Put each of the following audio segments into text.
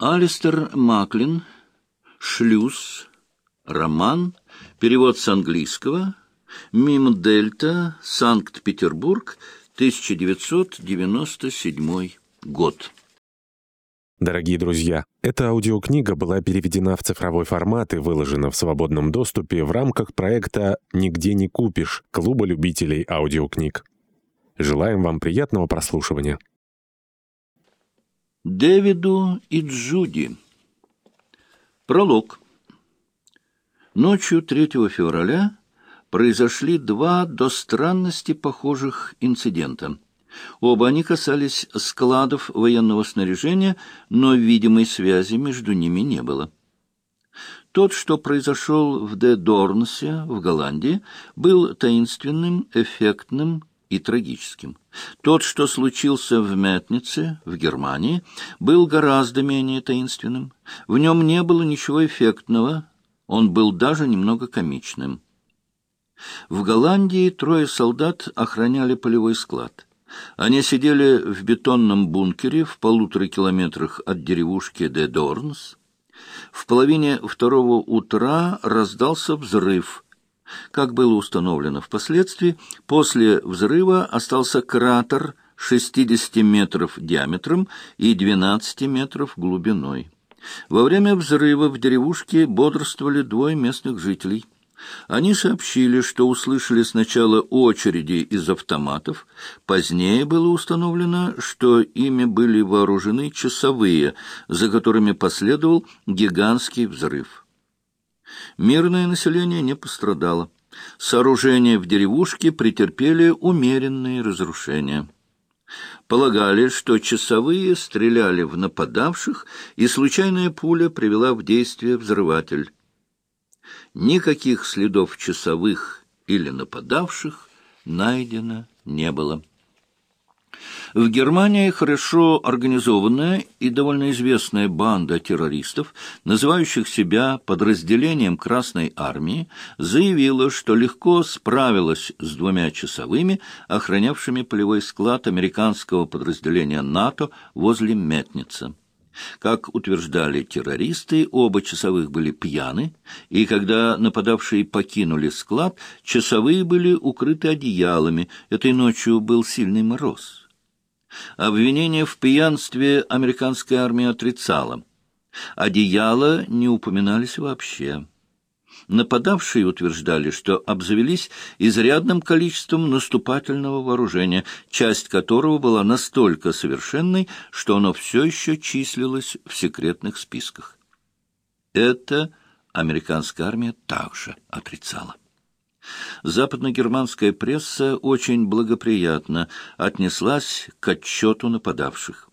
Алистер Маклин, «Шлюз», роман, перевод с английского, Мим Дельта, Санкт-Петербург, 1997 год. Дорогие друзья, эта аудиокнига была переведена в цифровой формат и выложена в свободном доступе в рамках проекта «Нигде не купишь» Клуба любителей аудиокниг. Желаем вам приятного прослушивания. Дэвиду и Джуди. Пролог. Ночью 3 февраля произошли два до странности похожих инцидента. Оба они касались складов военного снаряжения, но видимой связи между ними не было. Тот, что произошел в Де Дорнсе в Голландии, был таинственным, эффектным и трагическим. Тот, что случился в Метнице, в Германии, был гораздо менее таинственным. В нем не было ничего эффектного, он был даже немного комичным. В Голландии трое солдат охраняли полевой склад. Они сидели в бетонном бункере в полутора километрах от деревушки Де Дорнс. В половине второго утра раздался взрыв — как было установлено впоследствии, после взрыва остался кратер 60 метров диаметром и 12 метров глубиной. Во время взрыва в деревушке бодрствовали двое местных жителей. Они сообщили, что услышали сначала очереди из автоматов, позднее было установлено, что ими были вооружены часовые, за которыми последовал гигантский взрыв. Мирное население не пострадало. Сооружения в деревушке претерпели умеренные разрушения. Полагали, что часовые стреляли в нападавших, и случайная пуля привела в действие взрыватель. Никаких следов часовых или нападавших найдено не было. В Германии хорошо организованная и довольно известная банда террористов, называющих себя подразделением Красной Армии, заявила, что легко справилась с двумя часовыми, охранявшими полевой склад американского подразделения НАТО возле Метницы. Как утверждали террористы, оба часовых были пьяны, и когда нападавшие покинули склад, часовые были укрыты одеялами. Этой ночью был сильный мороз. Обвинение в пьянстве американская армия отрицала. Одеяла не упоминались вообще. Нападавшие утверждали, что обзавелись изрядным количеством наступательного вооружения, часть которого была настолько совершенной, что оно все еще числилось в секретных списках. Это американская армия также отрицала. Западногерманская пресса очень благоприятно отнеслась к отчету нападавших.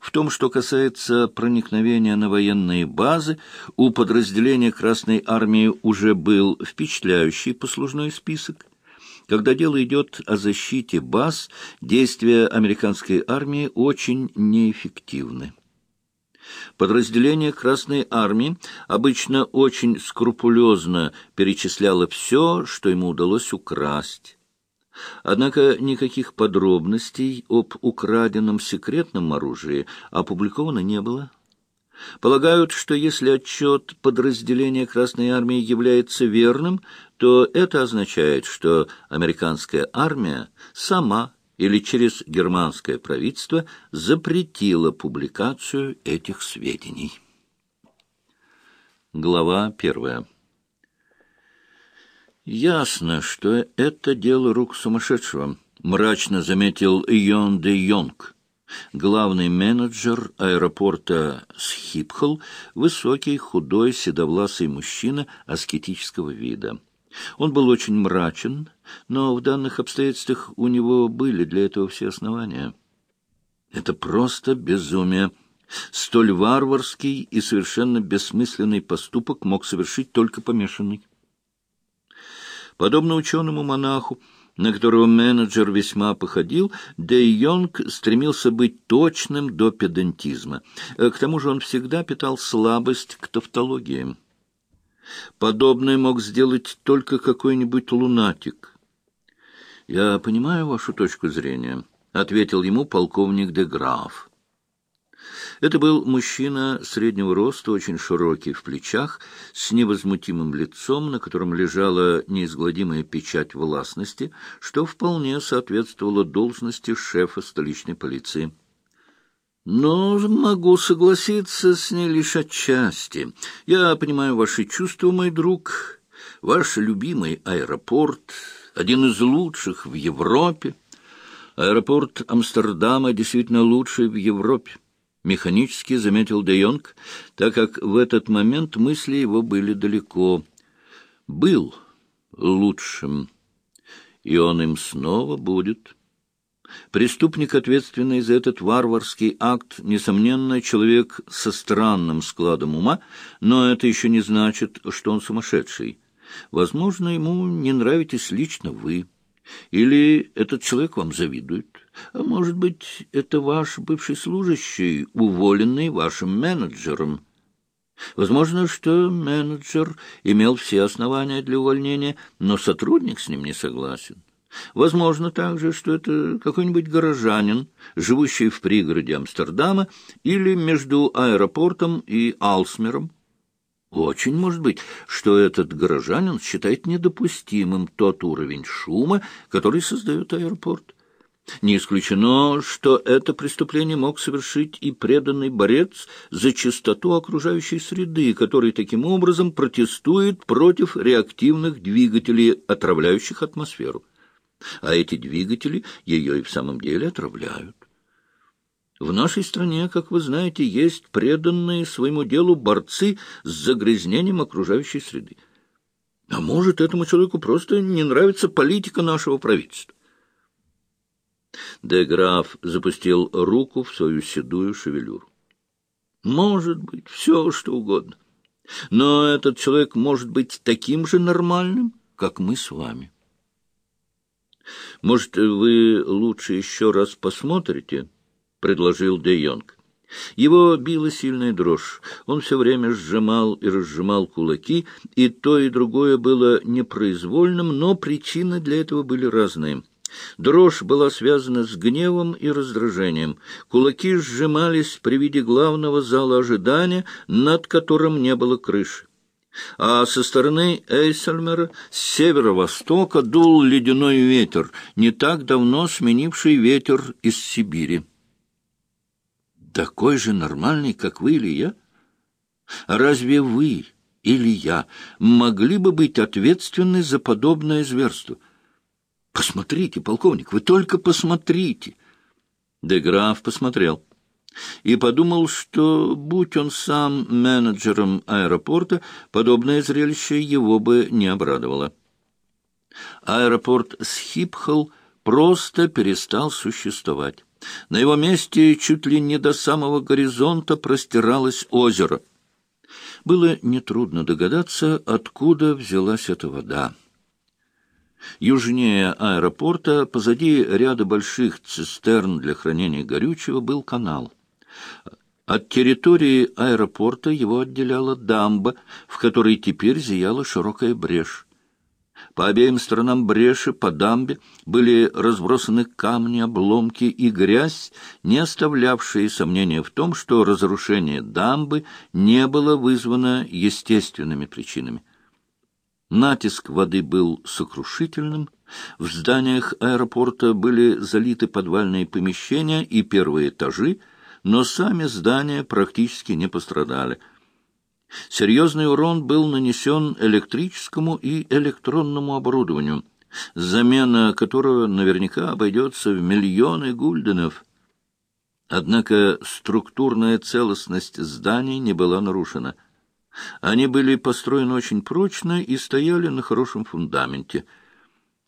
В том, что касается проникновения на военные базы, у подразделения Красной Армии уже был впечатляющий послужной список. Когда дело идет о защите баз, действия американской армии очень неэффективны. Подразделение Красной Армии обычно очень скрупулезно перечисляло все, что ему удалось украсть. Однако никаких подробностей об украденном секретном оружии опубликовано не было. Полагают, что если отчет подразделения Красной Армии является верным, то это означает, что американская армия сама или через германское правительство запретило публикацию этих сведений. Глава первая. «Ясно, что это дело рук сумасшедшего», — мрачно заметил Йон де Йонг, главный менеджер аэропорта Схипхол, высокий, худой, седовласый мужчина аскетического вида. Он был очень мрачен, но в данных обстоятельствах у него были для этого все основания. Это просто безумие. Столь варварский и совершенно бессмысленный поступок мог совершить только помешанный. Подобно ученому-монаху, на которого менеджер весьма походил, Дэй Йонг стремился быть точным до педантизма. К тому же он всегда питал слабость к тавтологии. Подобное мог сделать только какой-нибудь лунатик. — Я понимаю вашу точку зрения, — ответил ему полковник де Граф. Это был мужчина среднего роста, очень широкий в плечах, с невозмутимым лицом, на котором лежала неизгладимая печать властности, что вполне соответствовало должности шефа столичной полиции. Но могу согласиться с ней лишь отчасти. Я понимаю ваши чувства, мой друг. Ваш любимый аэропорт, один из лучших в Европе. Аэропорт Амстердама действительно лучший в Европе. Механически заметил Де Йонг, так как в этот момент мысли его были далеко. Был лучшим, и он им снова будет. Преступник, ответственный за этот варварский акт, несомненно, человек со странным складом ума, но это еще не значит, что он сумасшедший. Возможно, ему не нравитесь лично вы. Или этот человек вам завидует. А может быть, это ваш бывший служащий, уволенный вашим менеджером. Возможно, что менеджер имел все основания для увольнения, но сотрудник с ним не согласен. Возможно также, что это какой-нибудь горожанин, живущий в пригороде Амстердама или между аэропортом и Алсмером. Очень может быть, что этот горожанин считает недопустимым тот уровень шума, который создает аэропорт. Не исключено, что это преступление мог совершить и преданный борец за чистоту окружающей среды, который таким образом протестует против реактивных двигателей, отравляющих атмосферу. А эти двигатели ее и в самом деле отравляют. В нашей стране, как вы знаете, есть преданные своему делу борцы с загрязнением окружающей среды. А может, этому человеку просто не нравится политика нашего правительства. Де Граф запустил руку в свою седую шевелюру. Может быть, все, что угодно. Но этот человек может быть таким же нормальным, как мы с вами. Может, вы лучше еще раз посмотрите, предложил Де Йонг. Его била сильная дрожь. Он все время сжимал и разжимал кулаки, и то, и другое было непроизвольным, но причины для этого были разные. Дрожь была связана с гневом и раздражением. Кулаки сжимались при виде главного зала ожидания, над которым не было крыши. А со стороны Эйсельмера, с северо-востока, дул ледяной ветер, не так давно сменивший ветер из Сибири такой же нормальный, как вы или я? Разве вы или я могли бы быть ответственны за подобное зверство? Посмотрите, полковник, вы только посмотрите. Деграф посмотрел и подумал, что, будь он сам менеджером аэропорта, подобное зрелище его бы не обрадовало. Аэропорт Схипхол просто перестал существовать. На его месте чуть ли не до самого горизонта простиралось озеро. Было нетрудно догадаться, откуда взялась эта вода. Южнее аэропорта, позади ряда больших цистерн для хранения горючего, был канал. От территории аэропорта его отделяла дамба, в которой теперь зияла широкая брешь. По обеим сторонам бреши по дамбе были разбросаны камни, обломки и грязь, не оставлявшие сомнения в том, что разрушение дамбы не было вызвано естественными причинами. Натиск воды был сокрушительным, в зданиях аэропорта были залиты подвальные помещения и первые этажи, но сами здания практически не пострадали – Серьезный урон был нанесен электрическому и электронному оборудованию, замена которого наверняка обойдется в миллионы гульденов. Однако структурная целостность зданий не была нарушена. Они были построены очень прочно и стояли на хорошем фундаменте –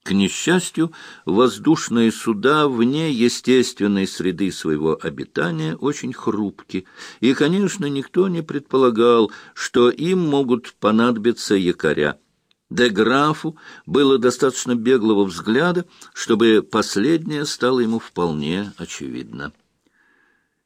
к несчастью, воздушные суда вне естественной среды своего обитания очень хрупки, и, конечно, никто не предполагал, что им могут понадобиться якоря. Де графу было достаточно беглого взгляда, чтобы последнее стало ему вполне очевидно.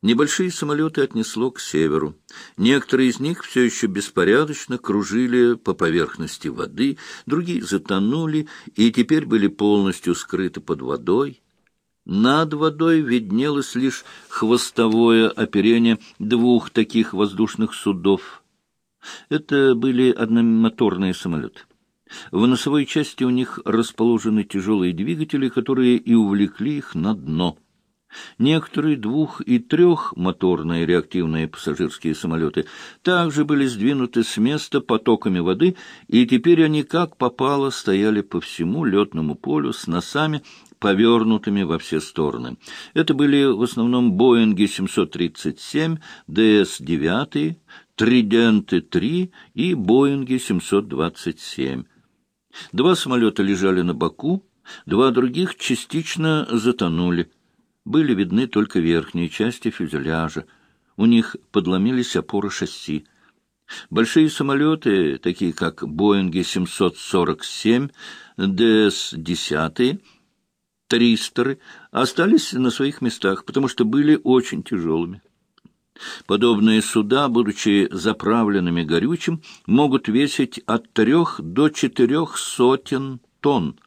Небольшие самолеты отнесло к северу. Некоторые из них все еще беспорядочно кружили по поверхности воды, другие затонули и теперь были полностью скрыты под водой. Над водой виднелось лишь хвостовое оперение двух таких воздушных судов. Это были одномоторные самолеты. В носовой части у них расположены тяжелые двигатели, которые и увлекли их на дно. Некоторые двух- и трехмоторные реактивные пассажирские самолеты также были сдвинуты с места потоками воды, и теперь они как попало стояли по всему летному полю с носами, повернутыми во все стороны. Это были в основном Боинги 737, ДС-9, Триденты-3 и Боинги 727. Два самолета лежали на боку, два других частично затонули. Были видны только верхние части фюзеляжа. У них подломились опоры шасси. Большие самолеты, такие как Боинги 747, ДС-10, Тристеры, остались на своих местах, потому что были очень тяжелыми. Подобные суда, будучи заправленными горючим, могут весить от трех до четырех сотен тонн.